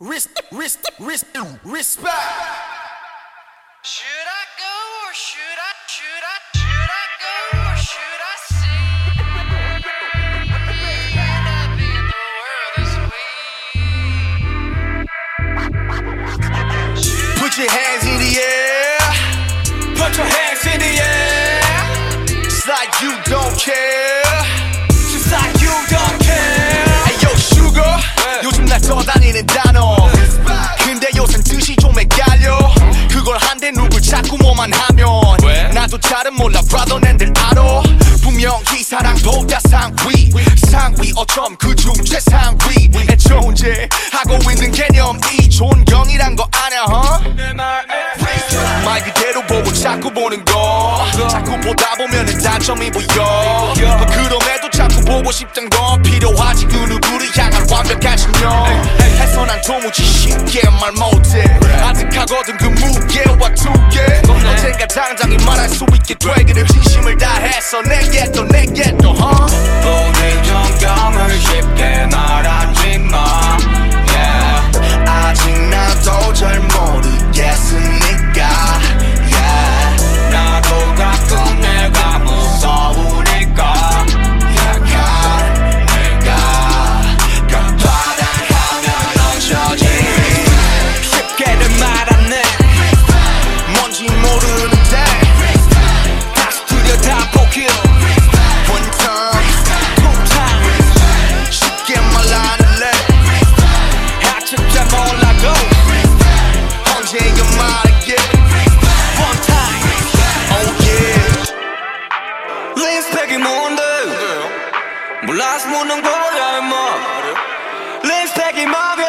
Res- res- res- respect. Should I go or should I should I should I go or should I see? End up in the world this way. Put your hands in the air. Put your hands in the air. Just like you don't care. Just like you don't care. Hey yo, sugar. 요즘 날 떠다니는 단어. 잘은 몰라, brother 낸들 알아. 분명히 사랑보다 상위. 상위 어쩜 그중 최상위. 애초제 하고 있는 개념이 존경이란 거 아냐, huh? 말 그대로 보고 자꾸 보는 거 자꾸 보다 보면은 단점이 보여 그럼에도 자꾸 보고 싶단 건 필요하지 그 누구를 향한 완벽한 신념 해서 난 도무지 쉽게 말 못해 아득하거든 당장이 말할 수 있게 되기를 진심을 다해서 내게 또 내게 또 huh? 우리 정경을 쉽게 말하지 마 몰라서 묻는 거야 임마 린스펙이 뭐길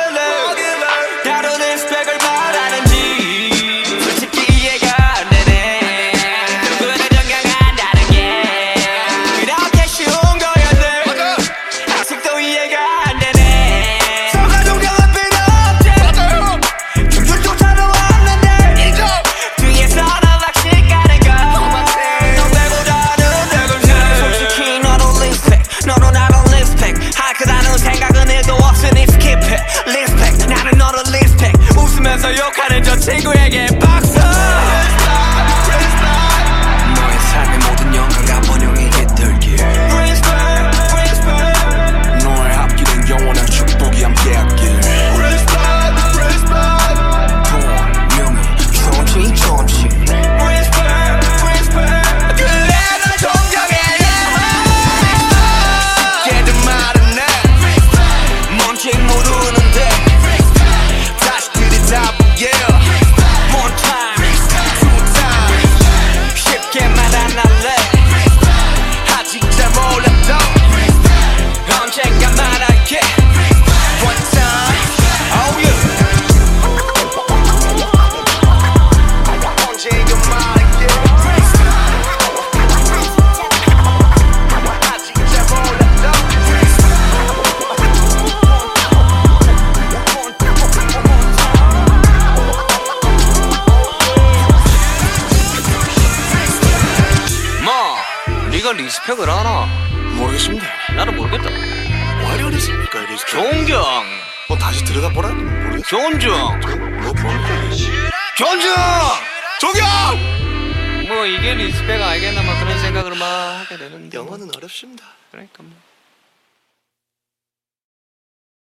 네가 respect을 하나 모르겠습니다. 나도 모르겠다 왜 이러십니까 이리스? 존경 뭐 다시 들여다보라. 존중 뭐 뭡니까? 존중 존경! 뭐 이게 respect 알겠나 막 그런 생각을 막 하게 되는데 영어는 어렵습니다. 그러니까 뭐